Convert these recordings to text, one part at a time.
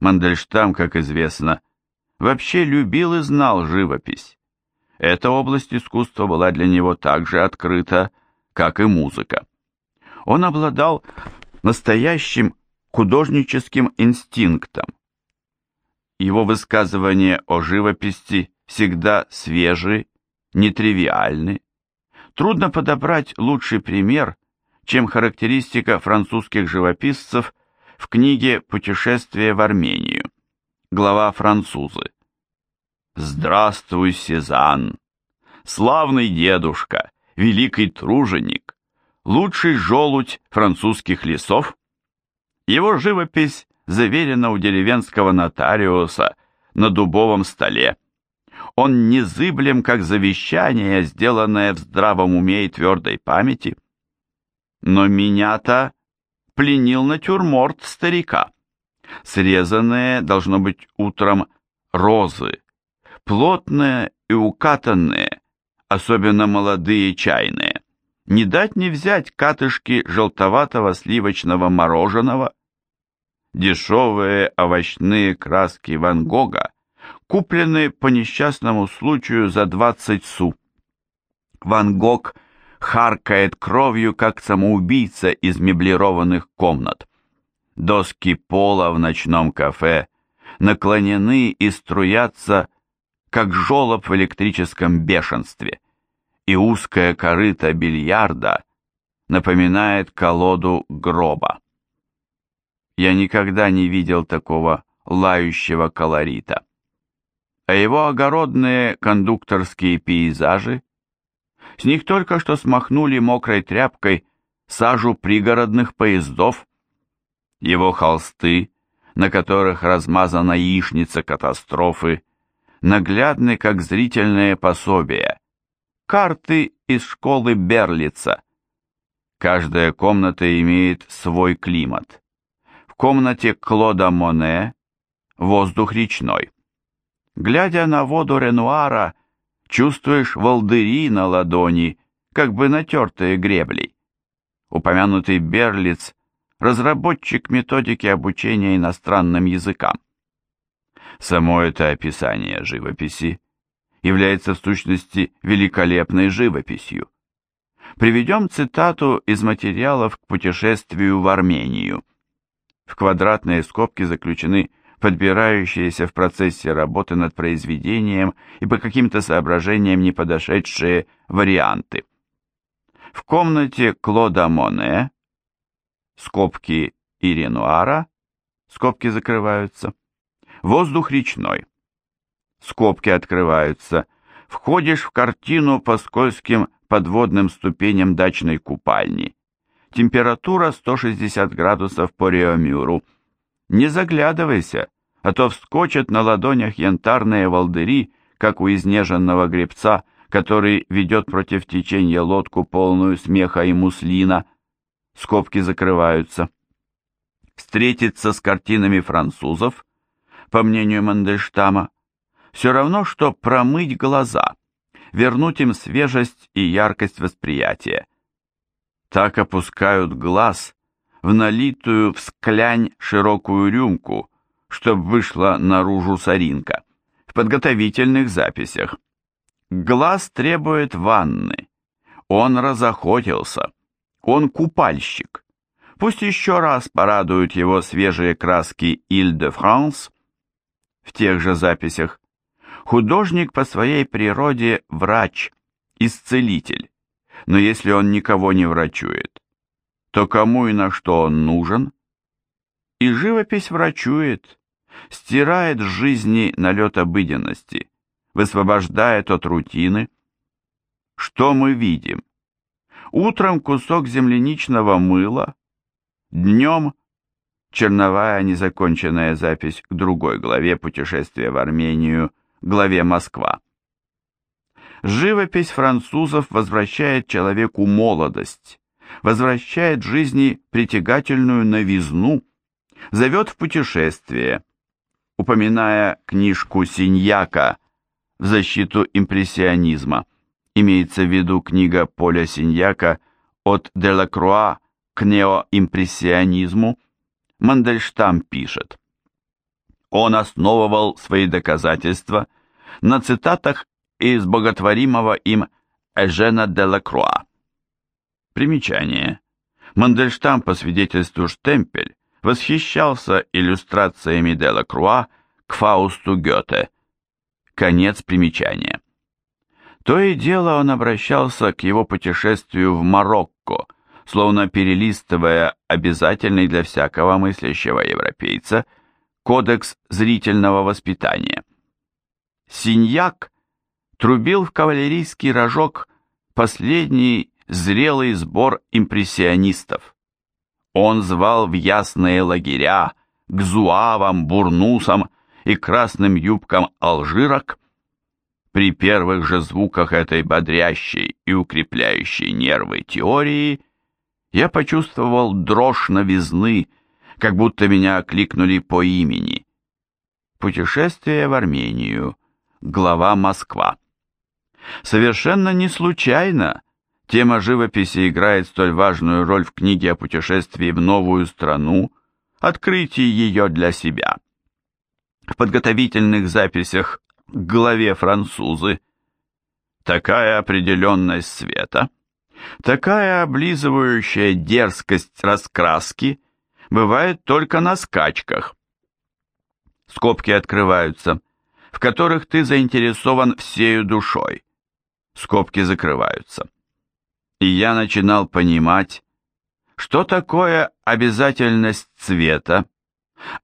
Мандельштам, как известно, вообще любил и знал живопись. Эта область искусства была для него так же открыта, как и музыка. Он обладал настоящим художническим инстинктом. Его высказывания о живописи всегда свежи, нетривиальны. Трудно подобрать лучший пример, чем характеристика французских живописцев в книге «Путешествие в Армению». Глава «Французы». «Здравствуй, Сезанн! Славный дедушка, великий труженик, лучший желудь французских лесов. Его живопись заверена у деревенского нотариуса на дубовом столе. Он незыблем, как завещание, сделанное в здравом уме и твердой памяти. Но меня-то пленил натюрморт старика. Срезанные, должно быть, утром розы, плотные и укатанные, особенно молодые чайные. Не дать не взять катышки желтоватого сливочного мороженого. Дешевые овощные краски Ван Гога куплены по несчастному случаю за 20 су. Ван Гог харкает кровью, как самоубийца из меблированных комнат. Доски пола в ночном кафе наклонены и струятся, как жолоб в электрическом бешенстве и узкая корыта бильярда напоминает колоду гроба. Я никогда не видел такого лающего колорита. А его огородные кондукторские пейзажи, с них только что смахнули мокрой тряпкой сажу пригородных поездов. Его холсты, на которых размазана яичница катастрофы, наглядны как зрительное пособие, карты из школы Берлица. Каждая комната имеет свой климат. В комнате Клода Моне воздух речной. Глядя на воду Ренуара, чувствуешь волдыри на ладони, как бы натертые гребли. Упомянутый Берлиц – разработчик методики обучения иностранным языкам. Само это описание живописи является в сущности великолепной живописью. Приведем цитату из материалов к путешествию в Армению. В квадратные скобки заключены подбирающиеся в процессе работы над произведением и по каким-то соображениям не подошедшие варианты. В комнате Клода Моне, скобки и Ренуара, скобки закрываются, воздух речной скобки открываются, входишь в картину по скользким подводным ступеням дачной купальни. Температура 160 градусов по Реомюру. Не заглядывайся, а то вскочат на ладонях янтарные волдыри, как у изнеженного гребца, который ведет против течения лодку полную смеха и муслина. Скобки закрываются. Встретиться с картинами французов, по мнению Мандельштама, все равно, что промыть глаза, вернуть им свежесть и яркость восприятия. Так опускают глаз в налитую в склянь широкую рюмку, чтобы вышла наружу соринка. В подготовительных записях. Глаз требует ванны. Он разохотился. Он купальщик. Пусть еще раз порадуют его свежие краски Иль-де-Франс. В тех же записях Художник по своей природе врач, исцелитель. Но если он никого не врачует, то кому и на что он нужен? И живопись врачует, стирает с жизни налет обыденности, высвобождает от рутины. Что мы видим? Утром кусок земляничного мыла, днем черновая незаконченная запись к другой главе путешествия в Армению главе Москва. Живопись французов возвращает человеку молодость, возвращает жизни притягательную новизну, зовет в путешествие. Упоминая книжку Синьяка в защиту импрессионизма, имеется в виду книга Поля Синьяка «От Делакруа к неоимпрессионизму», Мандельштам пишет. Он основывал свои доказательства на цитатах из боготворимого им Эжена де Лакруа. Примечание. Мандельштам по свидетельству Штемпель восхищался иллюстрациями де Лакруа к Фаусту Гёте. Конец примечания. То и дело он обращался к его путешествию в Марокко, словно перелистывая обязательный для всякого мыслящего европейца кодекс зрительного воспитания. Синьяк трубил в кавалерийский рожок последний зрелый сбор импрессионистов. Он звал в ясные лагеря к зуавам, бурнусам и красным юбкам алжирок. При первых же звуках этой бодрящей и укрепляющей нервы теории я почувствовал дрожь новизны, как будто меня окликнули по имени. Путешествие в Армению. Глава Москва. Совершенно не случайно тема живописи играет столь важную роль в книге о путешествии в новую страну, открытии ее для себя. В подготовительных записях к главе «Французы» такая определенность света, такая облизывающая дерзкость раскраски бывает только на скачках. Скобки открываются – в которых ты заинтересован всею душой. Скобки закрываются. И я начинал понимать, что такое обязательность цвета,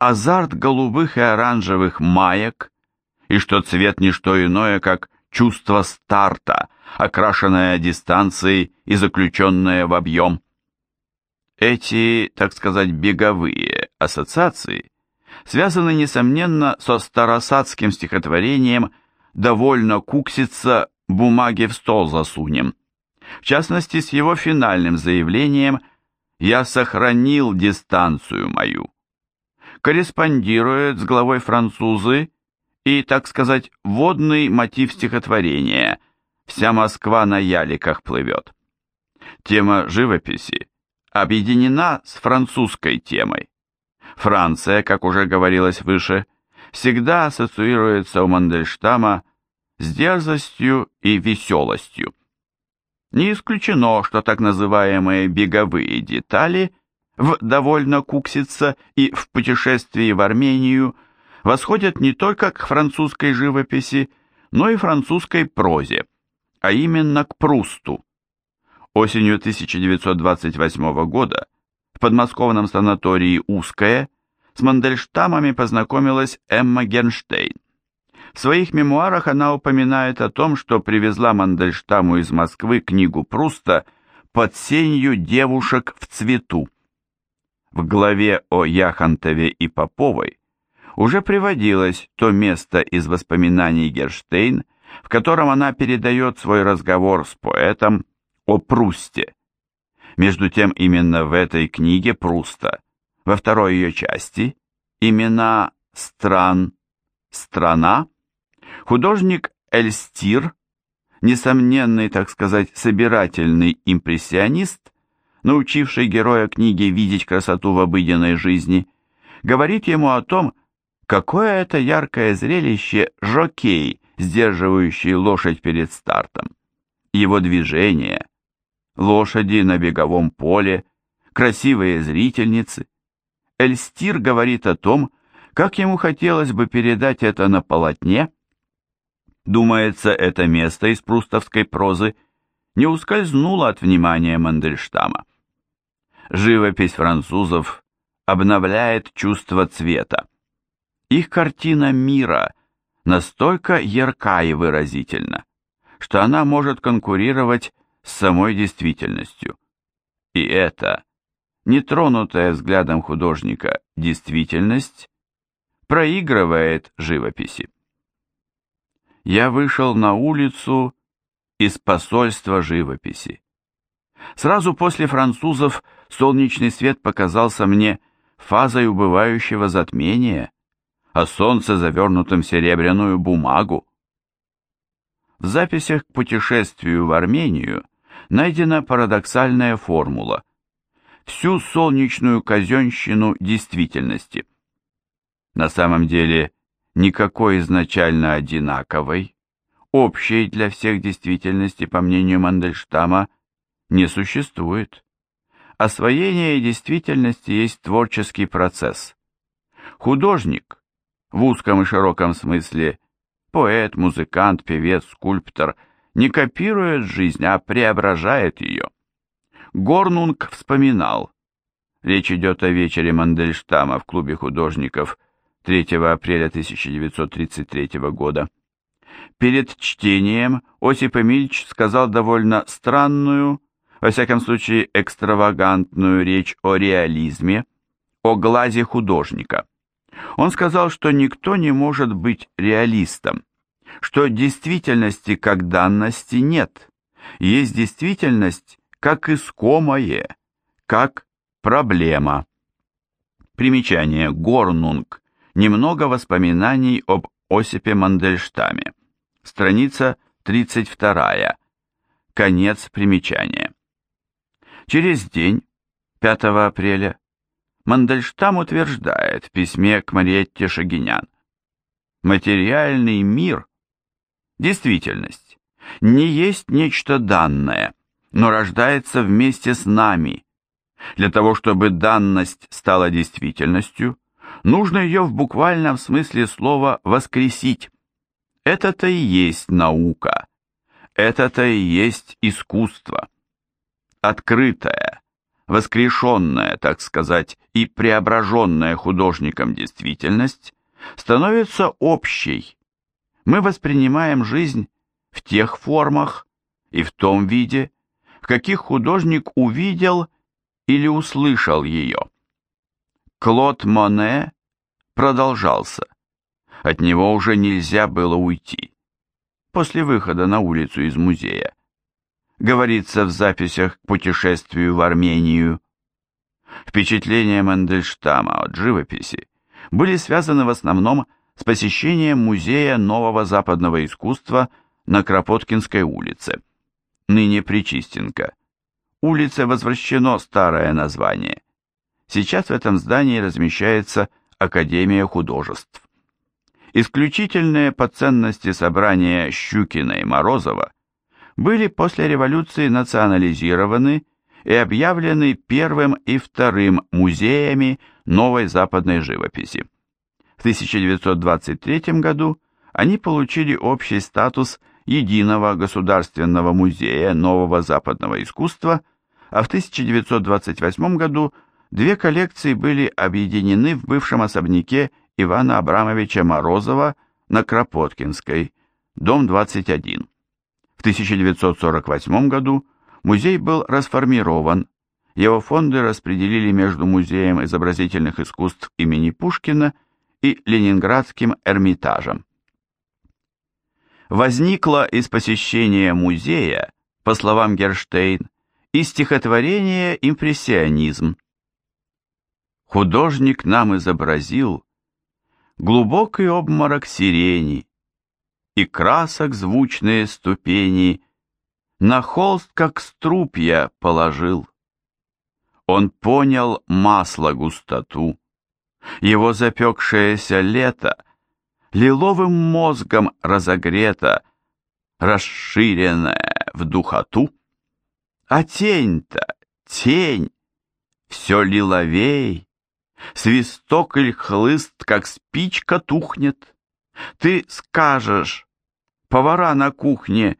азарт голубых и оранжевых маек, и что цвет не что иное, как чувство старта, окрашенное дистанцией и заключенное в объем. Эти, так сказать, беговые ассоциации связаны, несомненно, со старосадским стихотворением «Довольно кукситься, бумаги в стол засунем». В частности, с его финальным заявлением «Я сохранил дистанцию мою». Корреспондирует с главой французы и, так сказать, водный мотив стихотворения «Вся Москва на яликах плывет». Тема живописи объединена с французской темой. Франция, как уже говорилось выше, всегда ассоциируется у Мандельштама с дерзостью и веселостью. Не исключено, что так называемые беговые детали в «Довольно кукситься» и в «Путешествии в Армению» восходят не только к французской живописи, но и французской прозе, а именно к Прусту. Осенью 1928 года в подмосковном санатории «Узкое» с Мандельштамами познакомилась Эмма Гернштейн. В своих мемуарах она упоминает о том, что привезла Мандельштаму из Москвы книгу Пруста «Под сенью девушек в цвету». В главе о Яхонтове и Поповой уже приводилось то место из воспоминаний Герштейн, в котором она передает свой разговор с поэтом о Прусте. Между тем, именно в этой книге Пруста, во второй ее части, имена стран, страна, художник Эльстир, несомненный, так сказать, собирательный импрессионист, научивший героя книги видеть красоту в обыденной жизни, говорит ему о том, какое это яркое зрелище жокей, сдерживающий лошадь перед стартом. Его движения, лошади на беговом поле, красивые зрительницы. Эльстир говорит о том, как ему хотелось бы передать это на полотне. Думается, это место из прустовской прозы не ускользнуло от внимания Мандельштама. Живопись французов обновляет чувство цвета. Их картина мира настолько ярка и выразительна, что она может конкурировать с самой действительностью. И это, нетронутая взглядом художника действительность, проигрывает живописи. Я вышел на улицу из посольства живописи. Сразу после французов солнечный свет показался мне фазой убывающего затмения, а солнце завернутым в серебряную бумагу. В записях к путешествию в Армению найдена парадоксальная формула. Всю солнечную казенщину действительности. На самом деле, никакой изначально одинаковой, общей для всех действительности, по мнению Мандельштама, не существует. Освоение действительности есть творческий процесс. Художник, в узком и широком смысле, поэт, музыкант, певец, скульптор, не копирует жизнь, а преображает ее. Горнунг вспоминал, речь идет о вечере Мандельштама в клубе художников 3 апреля 1933 года. Перед чтением Осип Эмильч сказал довольно странную, во всяком случае экстравагантную речь о реализме, о глазе художника. Он сказал, что никто не может быть реалистом, что действительности как данности нет, есть действительность как искомое, как проблема. Примечание. Горнунг. Немного воспоминаний об Осипе Мандельштаме. Страница 32. Конец примечания. Через день, 5 апреля, Мандельштам утверждает в письме к Мариетте Шагинян. Материальный мир, действительность, не есть нечто данное, но рождается вместе с нами. Для того, чтобы данность стала действительностью, нужно ее в буквальном смысле слова «воскресить». Это-то и есть наука, это-то и есть искусство открытая, воскрешенная, так сказать, и преображенная художником действительность становится общей. Мы воспринимаем жизнь в тех формах и в том виде, в каких художник увидел или услышал ее. Клод Моне продолжался. От него уже нельзя было уйти. После выхода на улицу из музея говорится в записях к путешествию в Армению. Впечатления Мандельштама от живописи были связаны в основном с посещением Музея нового западного искусства на Кропоткинской улице, ныне Причистенко. Улице возвращено старое название. Сейчас в этом здании размещается Академия художеств. Исключительные по ценности собрания Щукина и Морозова были после революции национализированы и объявлены первым и вторым музеями новой западной живописи. В 1923 году они получили общий статус единого государственного музея нового западного искусства, а в 1928 году две коллекции были объединены в бывшем особняке Ивана Абрамовича Морозова на Кропоткинской, дом 21. 1948 году музей был расформирован, его фонды распределили между Музеем изобразительных искусств имени Пушкина и Ленинградским Эрмитажем. Возникло из посещения музея, по словам Герштейн, и стихотворение «Импрессионизм». Художник нам изобразил глубокий обморок сирени, и красок звучные ступени На холст, как струпья, положил. Он понял масло густоту, Его запекшееся лето Лиловым мозгом разогрето, Расширенное в духоту. А тень-то, тень, все лиловей, Свисток или хлыст, как спичка, тухнет. Ты скажешь, повара на кухне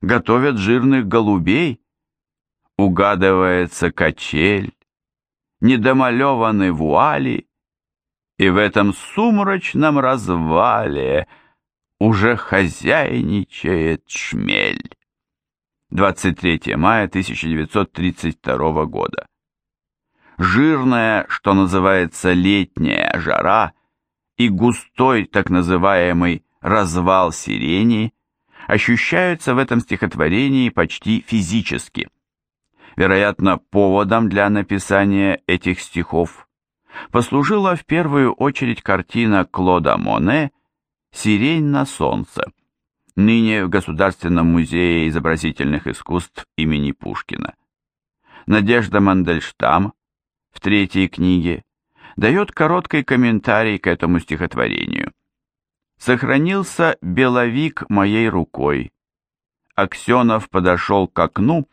готовят жирных голубей, угадывается качель, недомалеваны вуали, и в этом сумрачном развале уже хозяйничает шмель. 23 мая 1932 года. Жирная, что называется, летняя жара и густой так называемый развал сирени ощущаются в этом стихотворении почти физически. Вероятно, поводом для написания этих стихов послужила в первую очередь картина Клода Моне «Сирень на солнце», ныне в Государственном музее изобразительных искусств имени Пушкина. Надежда Мандельштам в третьей книге дает короткий комментарий к этому стихотворению. «Сохранился беловик моей рукой. Аксенов подошел к окну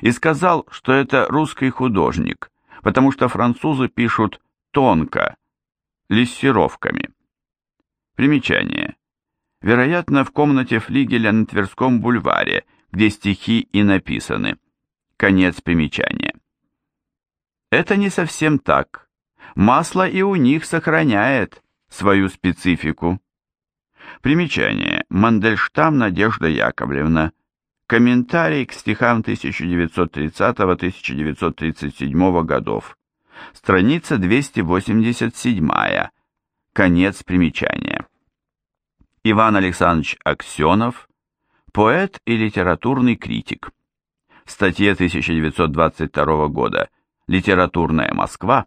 и сказал, что это русский художник, потому что французы пишут тонко, лессировками. Примечание. Вероятно, в комнате флигеля на Тверском бульваре, где стихи и написаны. Конец примечания. Это не совсем так. Масло и у них сохраняет свою специфику. Примечание. Мандельштам Надежда Яковлевна. Комментарий к стихам 1930-1937 годов. Страница 287. Конец примечания. Иван Александрович Аксенов, поэт и литературный критик. В статье 1922 года «Литературная Москва»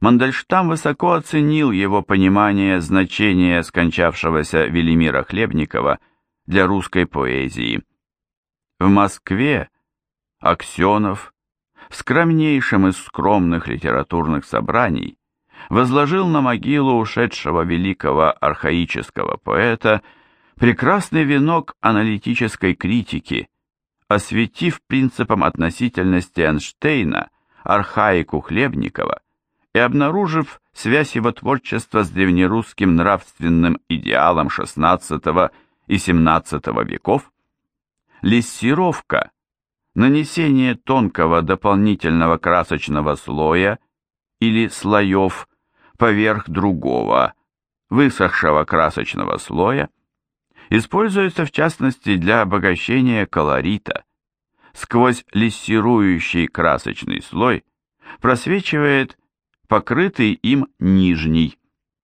Мандельштам высоко оценил его понимание значения скончавшегося Велимира Хлебникова для русской поэзии. В Москве Аксенов в скромнейшем из скромных литературных собраний возложил на могилу ушедшего великого архаического поэта прекрасный венок аналитической критики, осветив принципом относительности Эйнштейна архаику Хлебникова и обнаружив связь его творчества с древнерусским нравственным идеалом XVI и XVII веков, лессировка, нанесение тонкого дополнительного красочного слоя или слоев поверх другого, высохшего красочного слоя, используется в частности для обогащения колорита. Сквозь лессирующий красочный слой просвечивает покрытый им нижний.